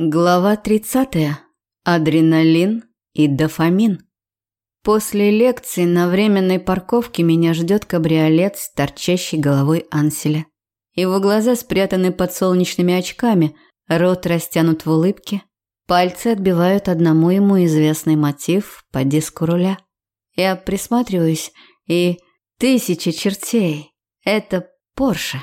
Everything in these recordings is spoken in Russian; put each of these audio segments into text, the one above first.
Глава 30. Адреналин и дофамин. После лекции на временной парковке меня ждет кабриолет с торчащей головой Анселя. Его глаза спрятаны под солнечными очками, рот растянут в улыбке, пальцы отбивают одному ему известный мотив по диску руля. Я присматриваюсь, и тысячи чертей. Это Порше.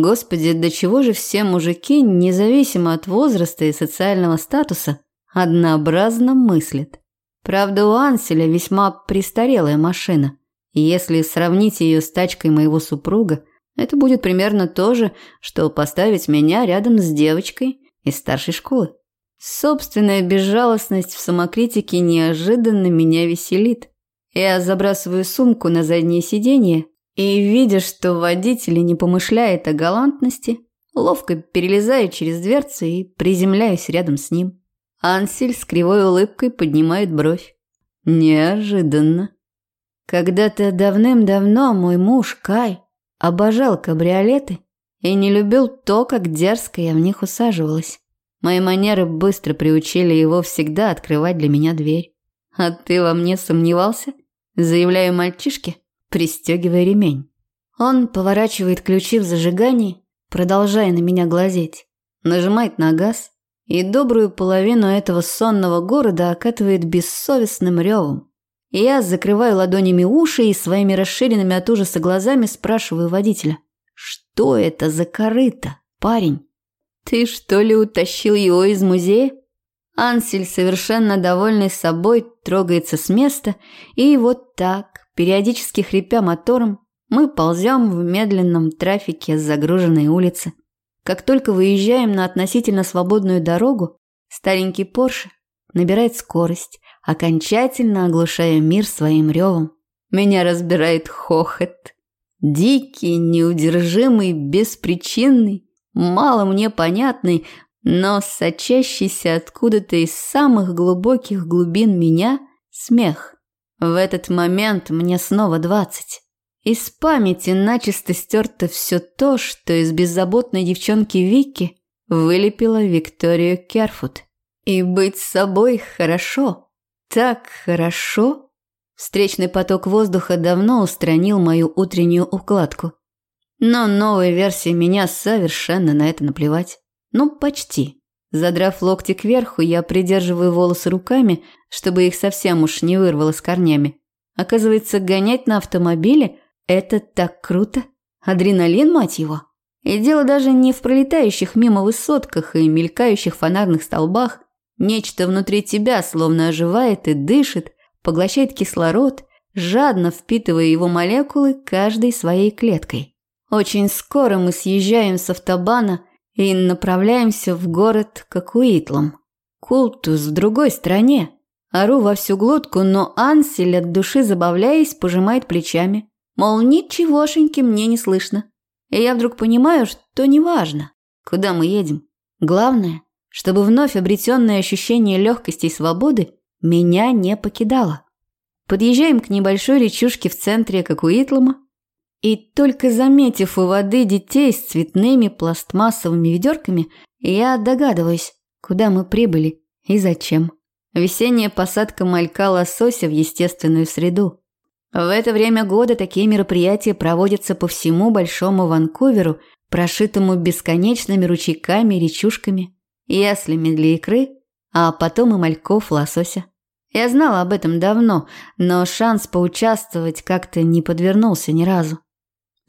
Господи, до чего же все мужики, независимо от возраста и социального статуса, однообразно мыслят. Правда, у Анселя весьма престарелая машина. И если сравнить ее с тачкой моего супруга, это будет примерно то же, что поставить меня рядом с девочкой из старшей школы. Собственная безжалостность в самокритике неожиданно меня веселит. Я забрасываю сумку на заднее сиденье и, видя, что водитель не помышляет о галантности, ловко перелезаю через дверцу и приземляюсь рядом с ним. Ансель с кривой улыбкой поднимает бровь. Неожиданно. Когда-то давным-давно мой муж Кай обожал кабриолеты и не любил то, как дерзко я в них усаживалась. Мои манеры быстро приучили его всегда открывать для меня дверь. А ты во мне сомневался? Заявляю мальчишке пристегивая ремень. Он поворачивает ключи в зажигании, продолжая на меня глазеть, нажимает на газ, и добрую половину этого сонного города окатывает бессовестным ревом. Я закрываю ладонями уши и своими расширенными от ужаса глазами спрашиваю водителя. «Что это за корыто, парень? Ты что ли утащил его из музея?» Ансель, совершенно довольный собой, трогается с места, и вот так, Периодически хрипя мотором, мы ползем в медленном трафике с загруженной улицы. Как только выезжаем на относительно свободную дорогу, старенький Порше набирает скорость, окончательно оглушая мир своим ревом. Меня разбирает хохот. Дикий, неудержимый, беспричинный, мало мне понятный, но сочащийся откуда-то из самых глубоких глубин меня смех. В этот момент мне снова двадцать. Из памяти начисто стерто все то, что из беззаботной девчонки Вики вылепила Викторию Керфуд. И быть собой хорошо. Так хорошо. Встречный поток воздуха давно устранил мою утреннюю укладку. Но новой версии меня совершенно на это наплевать. Ну, почти. Задрав локти кверху, я придерживаю волосы руками, чтобы их совсем уж не вырвало с корнями. Оказывается, гонять на автомобиле – это так круто. Адреналин, мать его. И дело даже не в пролетающих мимо высотках и мелькающих фонарных столбах. Нечто внутри тебя словно оживает и дышит, поглощает кислород, жадно впитывая его молекулы каждой своей клеткой. Очень скоро мы съезжаем с автобана – и направляемся в город Какуитлом. Култус в другой стране. Ору во всю глотку, но Ансель от души забавляясь пожимает плечами. Мол, ничегошеньки мне не слышно. И я вдруг понимаю, что неважно, куда мы едем. Главное, чтобы вновь обретенное ощущение легкости и свободы меня не покидало. Подъезжаем к небольшой речушке в центре Какуитлома, и только заметив у воды детей с цветными пластмассовыми ведерками, я догадываюсь, куда мы прибыли и зачем. Весенняя посадка малька лосося в естественную среду. В это время года такие мероприятия проводятся по всему Большому Ванкуверу, прошитому бесконечными ручейками речушками, яслями для икры, а потом и мальков лосося. Я знала об этом давно, но шанс поучаствовать как-то не подвернулся ни разу.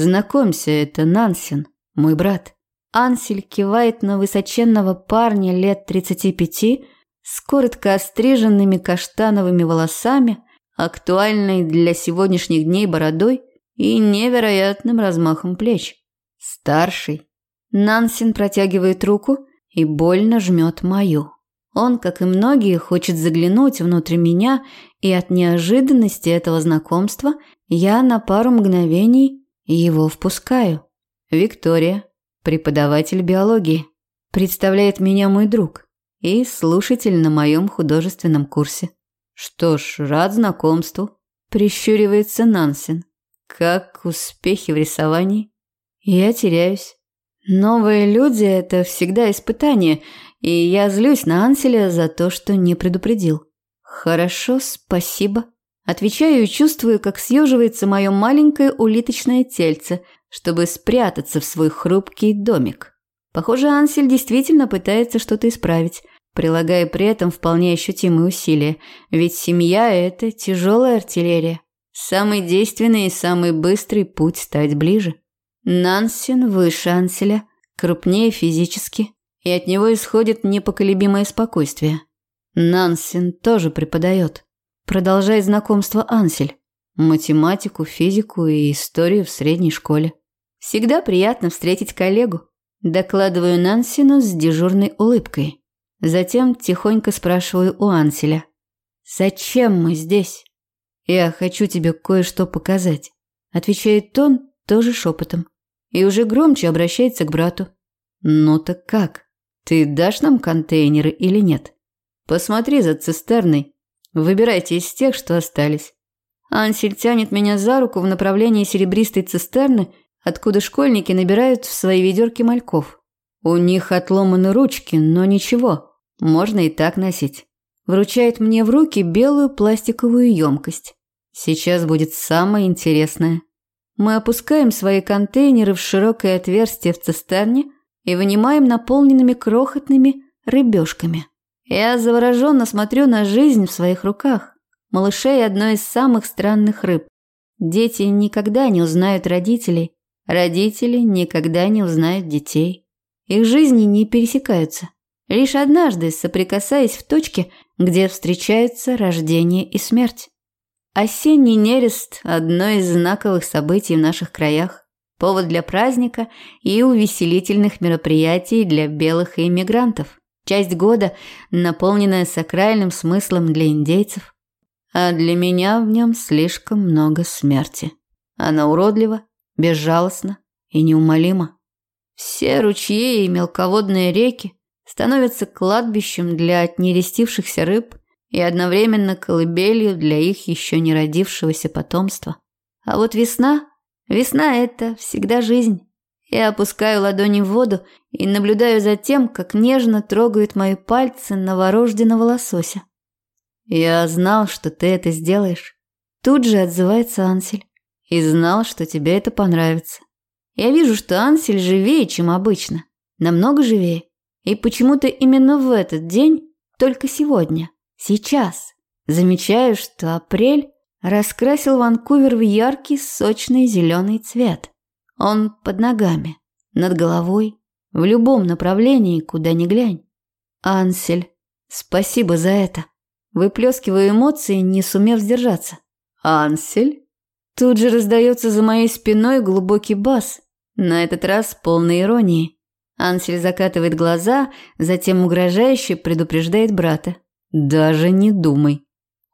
Знакомься, это Нансен, мой брат. Ансель кивает на высоченного парня лет 35 с коротко остриженными каштановыми волосами, актуальной для сегодняшних дней бородой и невероятным размахом плеч. Старший. Нансен протягивает руку и больно жмет мою. Он, как и многие, хочет заглянуть внутрь меня, и от неожиданности этого знакомства я на пару мгновений его впускаю. Виктория, преподаватель биологии. Представляет меня мой друг и слушатель на моем художественном курсе. Что ж, рад знакомству. Прищуривается Нансен. Как успехи в рисовании? Я теряюсь. Новые люди – это всегда испытание, и я злюсь на Анселя за то, что не предупредил. Хорошо, спасибо. Отвечаю и чувствую, как съеживается мое маленькое улиточное тельце, чтобы спрятаться в свой хрупкий домик. Похоже, Ансель действительно пытается что-то исправить, прилагая при этом вполне ощутимые усилия, ведь семья – это тяжелая артиллерия. Самый действенный и самый быстрый путь стать ближе. Нансен выше Анселя, крупнее физически, и от него исходит непоколебимое спокойствие. Нансен тоже преподает. Продолжай знакомство Ансель. Математику, физику и историю в средней школе. Всегда приятно встретить коллегу. Докладываю Нансину с дежурной улыбкой. Затем тихонько спрашиваю у Анселя. «Зачем мы здесь?» «Я хочу тебе кое-что показать», – отвечает он тоже шепотом. И уже громче обращается к брату. «Ну так как? Ты дашь нам контейнеры или нет? Посмотри за цистерной. Выбирайте из тех, что остались». Ансель тянет меня за руку в направлении серебристой цистерны, откуда школьники набирают в свои ведерки мальков. У них отломаны ручки, но ничего, можно и так носить. Вручает мне в руки белую пластиковую емкость. Сейчас будет самое интересное. Мы опускаем свои контейнеры в широкое отверстие в цистерне и вынимаем наполненными крохотными рыбешками. Я завороженно смотрю на жизнь в своих руках. Малышей – одно из самых странных рыб. Дети никогда не узнают родителей, родители никогда не узнают детей. Их жизни не пересекаются. Лишь однажды соприкасаясь в точке, где встречаются рождение и смерть. Осенний нерест – одно из знаковых событий в наших краях, повод для праздника и увеселительных мероприятий для белых иммигрантов, часть года, наполненная сакральным смыслом для индейцев. А для меня в нем слишком много смерти. Она уродлива, безжалостна и неумолима. Все ручьи и мелководные реки становятся кладбищем для нерестившихся рыб и одновременно колыбелью для их еще не родившегося потомства. А вот весна, весна – это всегда жизнь. Я опускаю ладони в воду и наблюдаю за тем, как нежно трогают мои пальцы новорожденного лосося. «Я знал, что ты это сделаешь». Тут же отзывается Ансель. «И знал, что тебе это понравится». Я вижу, что Ансель живее, чем обычно. Намного живее. И почему-то именно в этот день, только сегодня, сейчас, замечаю, что апрель раскрасил Ванкувер в яркий, сочный зеленый цвет. Он под ногами, над головой, в любом направлении, куда ни глянь. Ансель, спасибо за это. Выплескиваю эмоции, не сумев сдержаться. Ансель? Тут же раздается за моей спиной глубокий бас, на этот раз полной иронии. Ансель закатывает глаза, затем угрожающе предупреждает брата. «Даже не думай.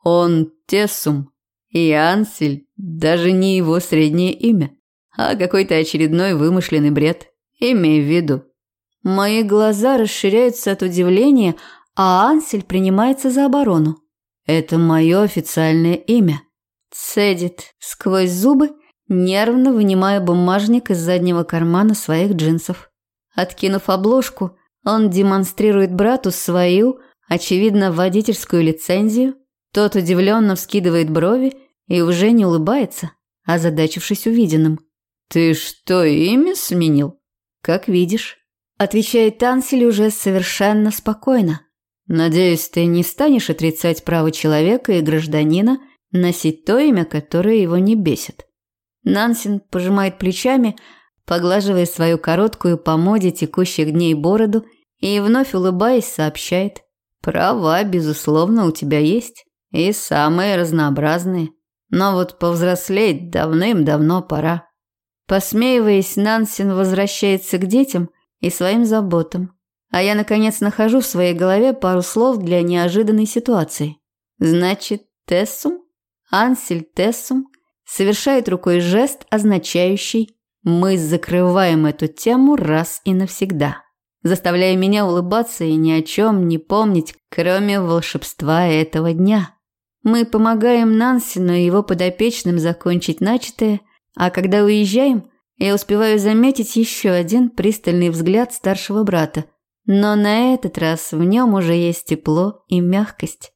Он Тессум, и Ансель даже не его среднее имя, а какой-то очередной вымышленный бред. Имей в виду». Мои глаза расширяются от удивления, а Ансель принимается за оборону. «Это мое официальное имя». Цедит сквозь зубы, нервно вынимая бумажник из заднего кармана своих джинсов. Откинув обложку, он демонстрирует брату свою, очевидно, водительскую лицензию. Тот удивленно вскидывает брови и уже не улыбается, озадачившись увиденным. «Ты что, имя сменил?» «Как видишь», – отвечает Тансель уже совершенно спокойно. «Надеюсь, ты не станешь отрицать право человека и гражданина носить то имя, которое его не бесит». Нансен пожимает плечами, поглаживая свою короткую по моде текущих дней бороду и вновь улыбаясь сообщает. «Права, безусловно, у тебя есть. И самые разнообразные. Но вот повзрослеть давным-давно пора». Посмеиваясь, Нансен возвращается к детям и своим заботам. А я, наконец, нахожу в своей голове пару слов для неожиданной ситуации. Значит, Тессум? Ансель Тессум совершает рукой жест, означающий мы закрываем эту тему раз и навсегда, заставляя меня улыбаться и ни о чем не помнить, кроме волшебства этого дня. Мы помогаем Нансену и его подопечным закончить начатое, а когда уезжаем, я успеваю заметить еще один пристальный взгляд старшего брата, Но на этот раз в нем уже есть тепло и мягкость.